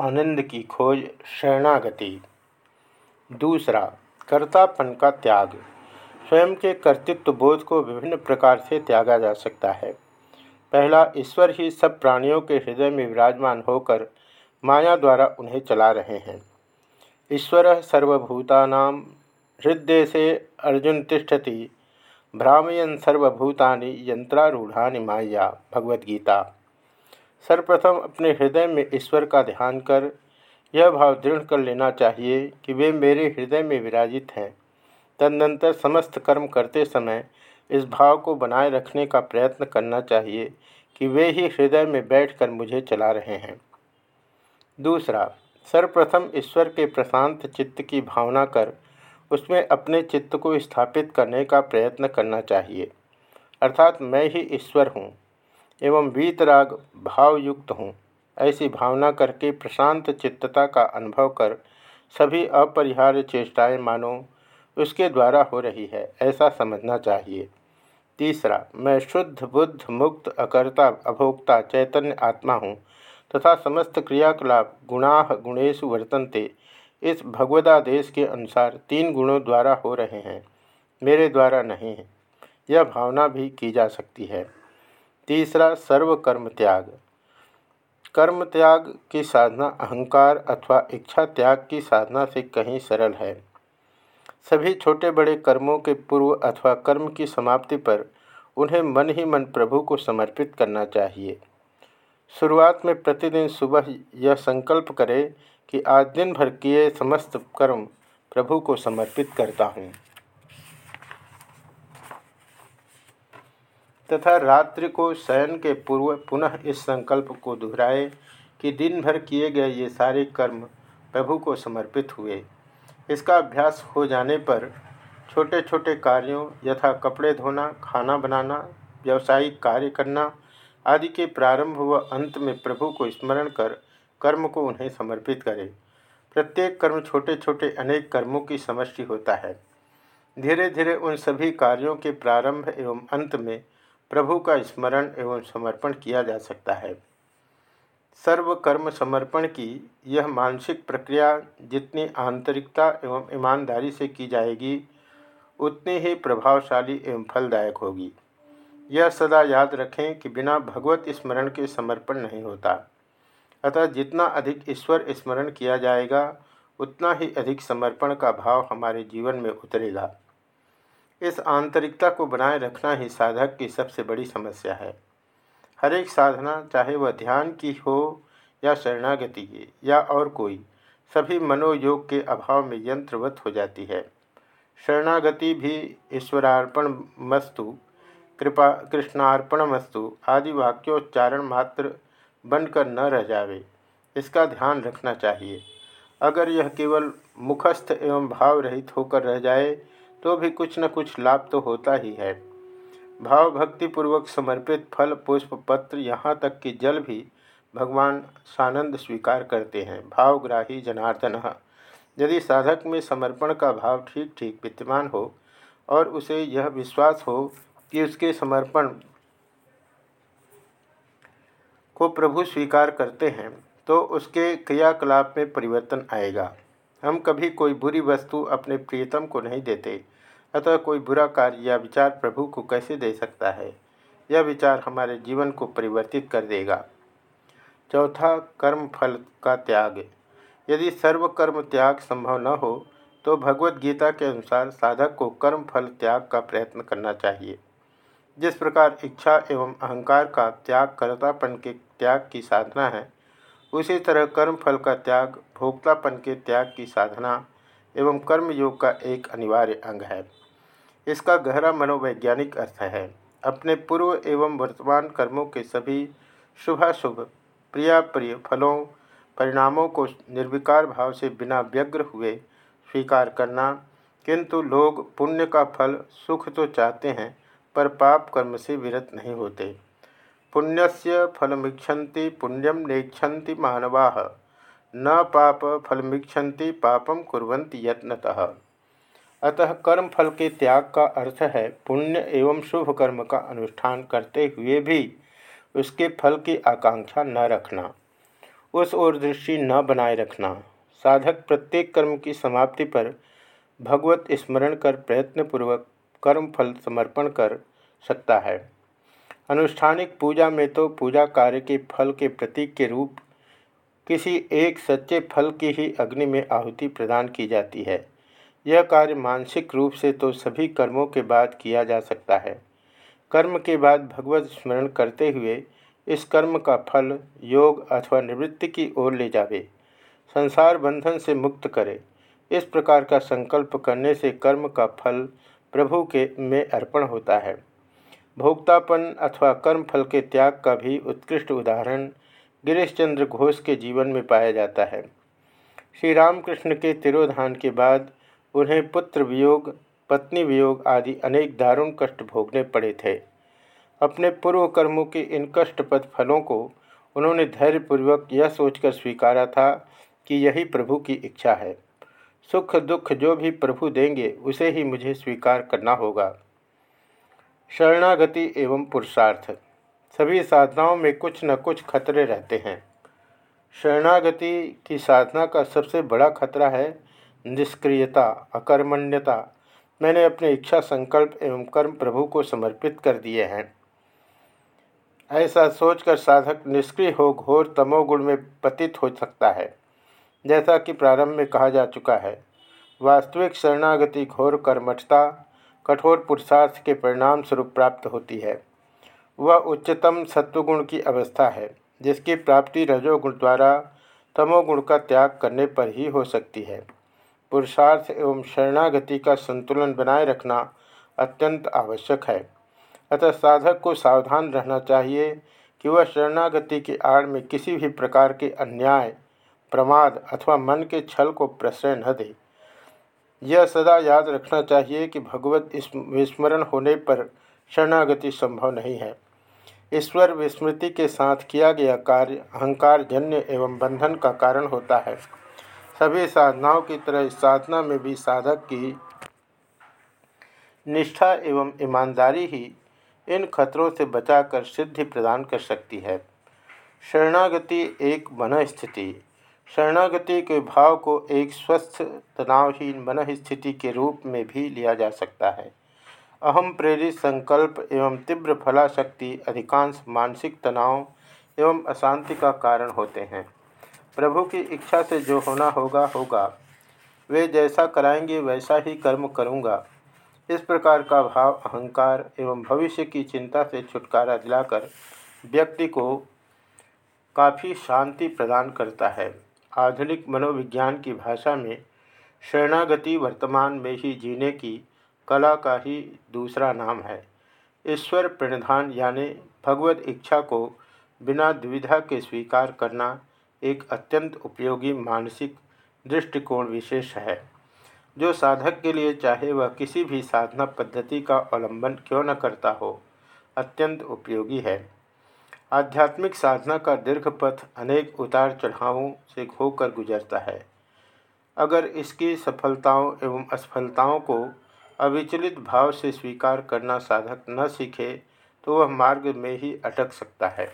आनंद की खोज शरणागति। दूसरा, कर्तापन का त्याग। स्वयं के कर्तृत्व बोध को विभिन्न प्रकार से त्यागा जा सकता है। पहला, ईश्वर ही सब प्राणियों के हृदय में विराजमान होकर माया द्वारा उन्हें चला रहे हैं। ईश्वर सर्वभूता हृदय से अर्जुन तिष्ठति, भ्रामयन सर्वभूतानि यंत्रारूढ़ानि माया, भगवद्गीता। सर्वप्रथम अपने हृदय में ईश्वर का ध्यान कर, यह भाव दृढ़ कर लेना चाहिए कि वे मेरे हृदय में विराजित हैं। तदनंतर समस्त कर्म करते समय इस भाव को बनाए रखने का प्रयत्न करना चाहिए कि वे ही हृदय में बैठकर मुझे चला रहे हैं। दूसरा, सर्वप्रथम ईश्वर के प्रशांत चित्त की भावना कर, उसमें अपने चित्त को स्थापित करने का प्रयत्न करना चाहिए। अर्थात मैं ही ईश्वर हूँ। एवं वीतराग भावयुक्त हूँ। ऐसी भावना करके प्रशांत चित्तता का अनुभव कर सभी अपरिहार्य चेष्टाएँ मानो, उसके द्वारा हो रही है, ऐसा समझना चाहिए। तीसरा, मैं शुद्ध, बुद्ध, मुक्त, अकर्ता, अभोक्ता, चैतन्य आत्मा हूँ तथा समस्त क्रियाकलाप गुणा गुणेशु वर्तनते, इस भगवदादेश के अनुसार तीन गुणों द्वारा हो रहे हैं। मेरे द्वारा नहीं है। यह भावना भी की जा सकती है। तीसरा सर्व कर्म त्याग। कर्म त्याग की साधना अहंकार अथवा इच्छा त्याग की साधना से कहीं सरल है। सभी छोटे बड़े कर्मों के पूर्व अथवा कर्म की समाप्ति पर उन्हें मन ही मन प्रभु को समर्पित करना चाहिए। शुरुआत में प्रतिदिन सुबह यह संकल्प करें कि आज दिन भर किए समस्त कर्म प्रभु को समर्पित करता हूँ। तथा रात्रि को शयन के पूर्व पुनः इस संकल्प को दोहराए कि दिन भर किए गए ये सारे कर्म प्रभु को समर्पित हुए। इसका अभ्यास हो जाने पर छोटे छोटे कार्यों यथा कपड़े धोना, खाना बनाना, व्यवसायिक कार्य करना आदि के प्रारंभ व अंत में प्रभु को स्मरण कर कर्म को उन्हें समर्पित करें। प्रत्येक कर्म छोटे छोटे अनेक कर्मों की समष्टि होता है। धीरे धीरे उन सभी कार्यों के प्रारंभ एवं अंत में प्रभु का स्मरण एवं समर्पण किया जा सकता है। सर्व कर्म समर्पण की यह मानसिक प्रक्रिया जितनी आंतरिकता एवं ईमानदारी से की जाएगी, उतनी ही प्रभावशाली एवं फलदायक होगी। यह सदा याद रखें कि बिना भगवत स्मरण के समर्पण नहीं होता। अतः जितना अधिक ईश्वर स्मरण किया जाएगा, उतना ही अधिक समर्पण का भाव हमारे जीवन में उतरेगा। इस आंतरिकता को बनाए रखना ही साधक की सबसे बड़ी समस्या है। हर एक साधना, चाहे वह ध्यान की हो या शरणागति की, या और कोई, सभी मनोयोग के अभाव में यंत्रवत हो जाती है। शरणागति भी ईश्वरार्पण मस्तु, कृपा, कृष्णार्पण मस्तु आदि वाक्योच्चारण मात्र बनकर न रह जावे, इसका ध्यान रखना चाहिए। अगर यह केवल मुखस्थ एवं भाव रहित होकर रह जाए तो भी कुछ न कुछ लाभ तो होता ही है। भाव भक्ति पूर्वक समर्पित फल पुष्प पत्र यहाँ तक कि जल भी भगवान सानंद स्वीकार करते हैं। भावग्राही जनार्दन, यदि साधक में समर्पण का भाव ठीक ठीक विद्यमान हो और उसे यह विश्वास हो कि उसके समर्पण को प्रभु स्वीकार करते हैं तो उसके क्रियाकलाप में परिवर्तन आएगा। हम कभी कोई बुरी वस्तु अपने प्रियतम को नहीं देते, अतः कोई बुरा कार्य या विचार प्रभु को कैसे दे सकता है? यह विचार हमारे जीवन को परिवर्तित कर देगा। चौथा, कर्म फल का त्याग। यदि सर्व कर्म त्याग संभव न हो तो भगवत गीता के अनुसार साधक को कर्म फल त्याग का प्रयत्न करना चाहिए। जिस प्रकार इच्छा एवं अहंकार का त्याग कर्तापन के त्याग की साधना है उसी तरह कर्म फल का त्याग, भोक्तापन के त्याग की साधना एवं कर्म योग का एक अनिवार्य अंग है। इसका गहरा मनोवैज्ञानिक अर्थ है। अपने पूर्व एवं वर्तमान कर्मों के सभी शुभाशुभ प्रिया प्रिय फलों, परिणामों को निर्विकार भाव से बिना व्यग्र हुए स्वीकार करना, किंतु लोग पुण्य का फल, सुख तो चाहते हैं, पर पाप कर्म से विरत नहीं होते। पुण्यस्य फलमीक्षति पुण्यम नेक्षति मानवा। न पाप फलमीक्षति पापम कुर्वन्ति यत्नतः। अतः कर्म फल के त्याग का अर्थ है, पुण्य एवं शुभ कर्म का अनुष्ठान करते हुए भी उसके फल की आकांक्षा न रखना, उस ओर दृष्टि न बनाए रखना, साधक प्रत्येक कर्म की समाप्ति पर भगवत स्मरण कर प्रयत्नपूर्वक कर्म फल समर्पण कर सकता है। अनुष्ठानिक पूजा में तो पूजा कार्य के फल के प्रतीक के रूप किसी एक सच्चे फल की ही अग्नि में आहुति प्रदान की जाती है। यह कार्य मानसिक रूप से तो सभी कर्मों के बाद किया जा सकता है। कर्म के बाद भगवत स्मरण करते हुए इस कर्म का फल, योग अथवा निवृत्ति की ओर ले जावे। संसार बंधन से मुक्त करे। इस प्रकार का संकल्प करने से कर्म का फल प्रभु के में अर्पण होता है। भोक्तापन अथवा कर्म फल के त्याग का भी उत्कृष्ट उदाहरण गिरीश चंद्र घोष के जीवन में पाया जाता है। श्री रामकृष्ण के तिरोधान के बाद उन्हें पुत्र वियोग, पत्नी वियोग आदि अनेक दारुण कष्ट भोगने पड़े थे। अपने पूर्व कर्मों के इन कष्टपद फलों को उन्होंने धैर्यपूर्वक यह सोचकर स्वीकारा था कि यही प्रभु की इच्छा है। सुख दुख जो भी प्रभु देंगे, उसे ही मुझे स्वीकार करना होगा। शरणागति एवं पुरुषार्थ। सभी साधनाओं में कुछ न कुछ खतरे रहते हैं। शरणागति की साधना का सबसे बड़ा खतरा है निष्क्रियता, अकर्मण्यता। मैंने अपने इच्छा, संकल्प एवं कर्म प्रभु को समर्पित कर दिए हैं। ऐसा सोचकर साधक निष्क्रिय हो घोर तमोगुण में पतित हो सकता है, जैसा कि प्रारंभ में कहा जा चुका है। वास्तविक शरणागति, घोर कर्मठता कठोर पुरुषार्थ के परिणाम स्वरूप प्राप्त होती है। वह उच्चतम सत्वगुण की अवस्था है, जिसकी प्राप्ति रजोगुण द्वारा तमोगुण का त्याग करने पर ही हो सकती है। पुरुषार्थ एवं शरणागति का संतुलन बनाए रखना अत्यंत आवश्यक है। अतः साधक को सावधान रहना चाहिए कि वह शरणागति की आड़ में किसी भी प्रकार के अन्याय, प्रमाद अथवा मन के छल को प्रश्रय न दे। यह सदा याद रखना चाहिए कि भगवत विस्मरण होने पर शरणागति संभव नहीं है। ईश्वर विस्मृति के साथ किया गया कार्य अहंकार जन्य एवं बंधन का कारण होता है। सभी साधनाओं की तरह साधना में भी साधक की निष्ठा एवं ईमानदारी ही इन खतरों से बचाकर सिद्धि प्रदान कर सकती है। शरणागति एक मन स्थिति शरणागति के भाव को एक स्वस्थ, तनावहीन मन स्थिति के रूप में भी लिया जा सकता है। अहम प्रेरित संकल्प एवं तीव्र फलाशक्ति अधिकांश मानसिक तनाव एवं अशांति का कारण होते हैं। प्रभु की इच्छा से जो होना होगा होगा। वे जैसा कराएँगे, वैसा ही कर्म करूँगा। इस प्रकार का भाव, अहंकार एवं भविष्य की चिंता से छुटकारा दिलाकर व्यक्ति को काफ़ी शांति प्रदान करता है। आधुनिक मनोविज्ञान की भाषा में शरणागति वर्तमान में ही जीने की कला का ही दूसरा नाम है। ईश्वर प्रणिधान यानी भगवत इच्छा को बिना दुविधा के स्वीकार करना एक अत्यंत उपयोगी मानसिक दृष्टिकोण विशेष है। जो साधक के लिए चाहे वह किसी भी साधना पद्धति का अवलंबन क्यों न करता हो, अत्यंत उपयोगी है। आध्यात्मिक साधना का दीर्घ पथ अनेक उतार चढ़ावों से होकर गुजरता है। अगर इसकी सफलताओं एवं असफलताओं को अविचलित भाव से स्वीकार करना साधक न सीखे तो वह मार्ग में ही अटक सकता है।